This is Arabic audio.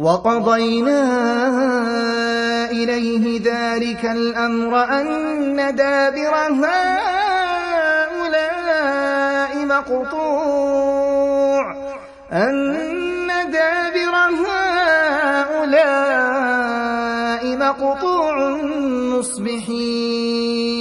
وقضينا إليه ذلك الأمر أن دابر هؤلاء مقطوع. أن دابر هؤلاء مقطوع مصبحين.